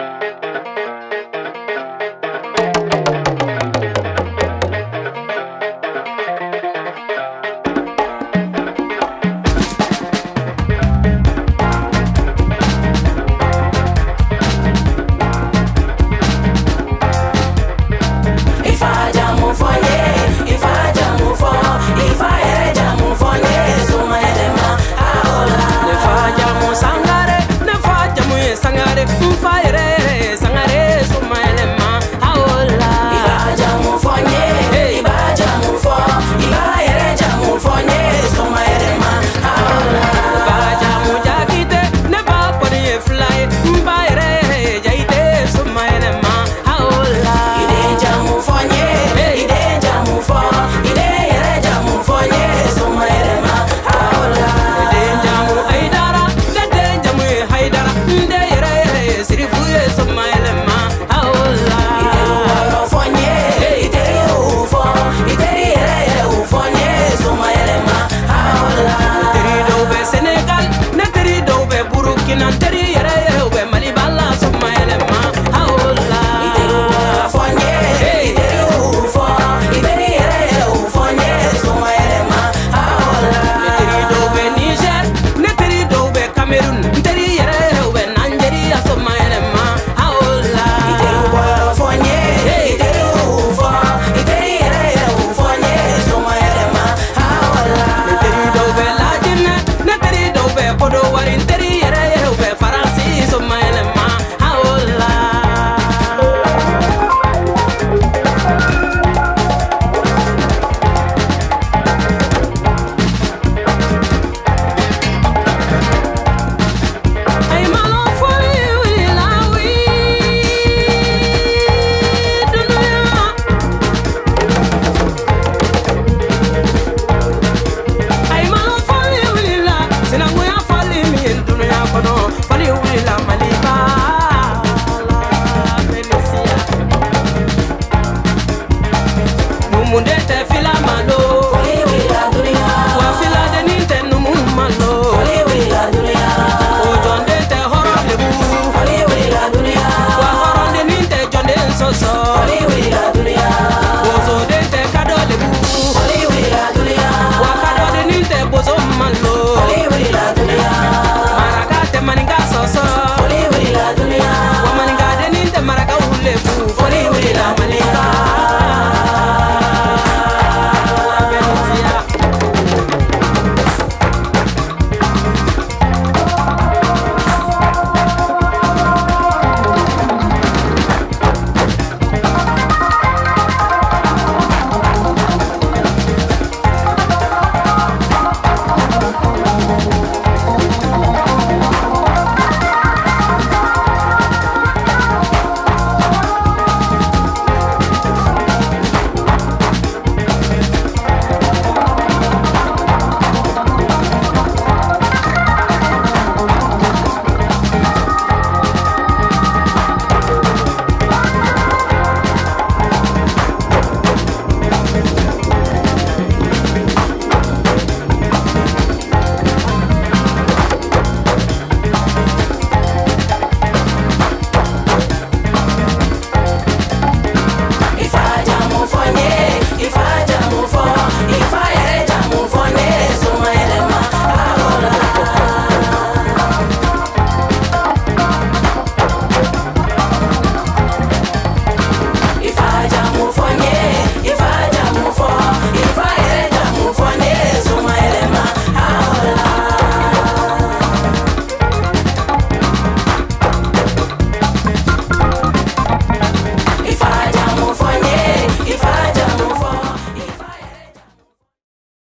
Música munde tɛ fila malo